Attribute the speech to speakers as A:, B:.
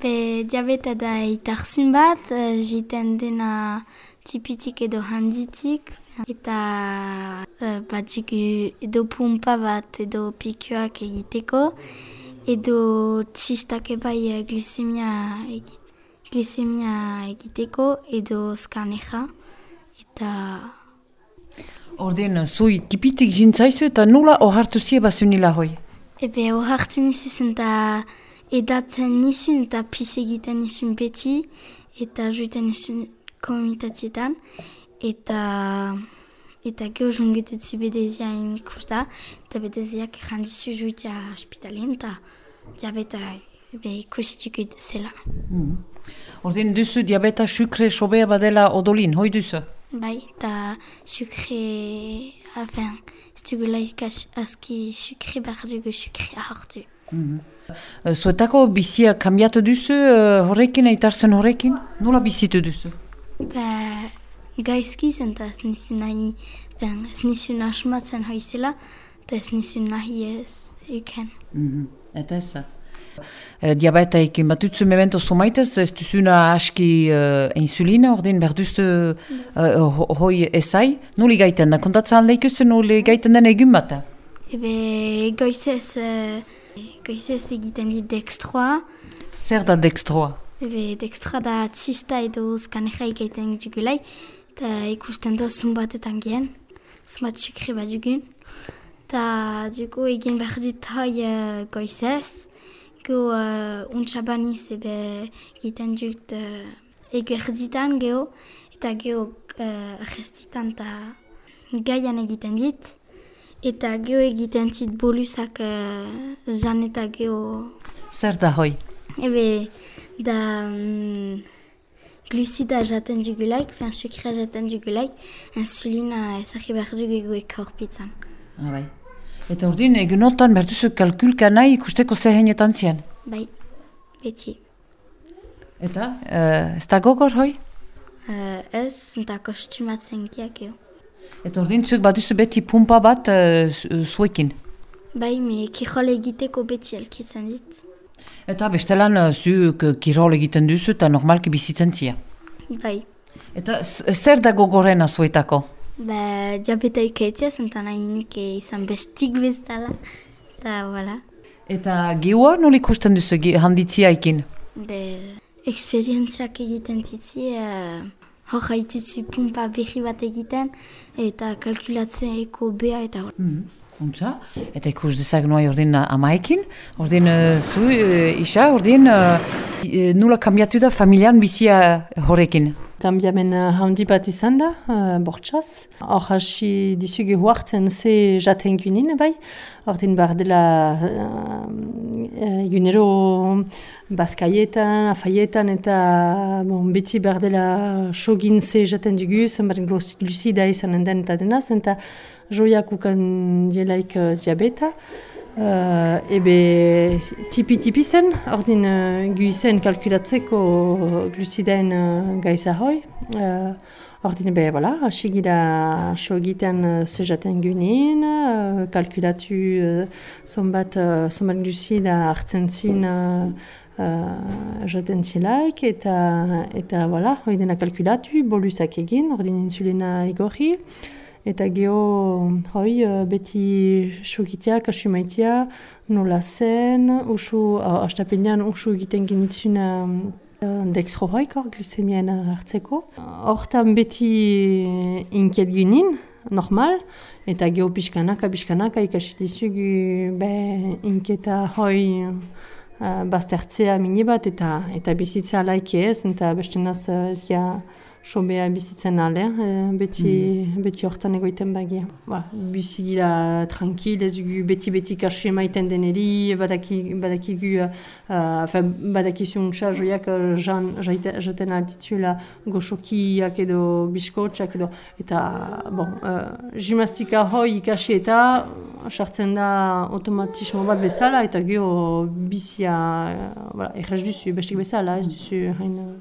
A: Be diabeta da itarzun bat, uh, jiten dena tipitik edo handitik. Eta uh, bat edo pumpa bat edo pikioak egiteko. Edo txistak ebai glicemia, egit, glicemia egiteko edo skaneja. Eta...
B: Orden, zui tipitik jintzaizu eta nula ohartu zie basunila hoi?
A: Ebe ohartu nizu eta edatzen nizun eta pis egiten nizun beti eta juiten nizun komunitatietan eta eta geho jungitutzu bedezia inkusta eta bedeziak jandizu juitea hospitalien eta diabeta ebe ikusituko zela.
B: Mm. Orden duzu diabeta sukre sobea badela odolin, hoi duzu?
A: Bai, eta sukre, afen, ez dugulaik aski sukre behar dugu sukre hartu.
B: Mm -hmm. Zuetako bizia kambiatu duzu uh, horrekin, eitarzen horrekin? Nola bizitu duzu?
A: Ba, gaizki zen eta ez nizu nahi, ben, ez nizu nahasmatzen hoizela, eta ez nizu nahi ez uken.
B: Mm -hmm. Eta eza? Uh, diabetaekin bat dutzu memento sumaitez, ez duzuna aski uh, insulina, ordin behar duzu uh, hoi ezai. Nuli gaiten da, kontatzen alde ikusten nuli gaiten den egun bat?
A: Ebe goizez, uh, goizez egiten dit dextroa.
B: Zer da dextroa?
A: Ebe dextroa da txista edo skaneja egiten dugulai, eta ikusten da zumbatetan gen, zumbat sukri bat dugun. Ta dugu egin behar dut hoi uh, goizez, Go uh, untxabaniz ebe egiten dut uh, egerditan geho, eta geho uh, gestitan eta gaian egiten dit. Eta geho egiten dit bolusak uh, zan eta geho...
B: Zer da hoi?
A: Ebe, da um, glucida jaten dugulaik, fean sukra jaten dugulaik, insulina ezagri behar dugu ekorpitzan.
B: Ah, bai. Eta urdin, egunotan berduzu kalkulka nahi ikusteko zehenetan zien?
A: Bai, beti.
B: Eta, uh, ez da gogor hoi?
A: Uh, ez, eta kostumatzen kiak eo.
B: Eta urdin, zuek baduzu beti pumpa bat uh, zuekin?
A: Bai, me kirol egiteko beti elkitzen dit.
B: Eta bestelan uh, zuek kirol egiten duzu eta normalki bizitzen zia?
A: Bai.
B: Eta zer da gogorena zuetako?
A: Ba, diabeta ikaitza, zenta nahi nuke izan bestik bezala. Eta, voilà.
B: Eta gehoa noli ikusten duzu handitzia ekin?
A: Be, eksperientziak egiten titzi, uh, hor haituzu pumpa behi bat egiten, eta kalkulatzen eko bea eta hor.
B: Mm -hmm. Eta ikus dezak noa ordin amaekin, ordin uh, zu, uh, isa, ordin uh, nula kambiatu da familian bizia horrekin?
C: Gambiamen handi bat izan da, uh, bortxaz. Hor hasi dizuge huartzen ze jaten guinin, bai. Ordin bar dela uh, uh, gunero baskaietan, afaietan eta bon, beti bar dela ze jaten dugu, zenbat glusida izan den eta denaz, eta joiak ukan dielaik uh, diabeta. Uh, ebe tipi-tipi zen, ordin uh, gu zen kalkulatzeko glucidaen uh, gaiza hoi. Uh, ordin ebe, voilà, asigira so egiten zezaten gunin, uh, kalkulatu uh, zonbat, uh, zonbat glucida hartzen zin uh, uh, jaten zilaik, eta, eta voilà, hoi dena kalkulatu, bolusak egin, ordin insulina igorri. Eta geho, hoi, uh, beti sogitea, kasumaitea, nola zen, usu, uh, astapenean usu egiten genitzun uh, dextro hoik hor, glicemian hartzeko. Hortan beti inket ginen, normal, eta geho pixkanaka, pixkanaka, ikasi dizugu, be, inketa hoi, uh, baztertzea minibat, eta, eta bizitza laike ez, eta beste naz uh, ez sobea bizitzen ale, e, beti, mm. beti hortan egoiten bagia. Ba, bizigira tranquil, ez dugu beti-beti kasu emaiten deneri, badaki, badakigu, uh, badakizun txa joiak jan, jaten altitula goxokiak edo biskotxak edo, eta, bon, uh, gimnastika hoi ikasi eta sartzen da automatismo bat bezala, eta geho bizia, uh, voilà, errez duzu, bestik bezala, ez duzu, hain...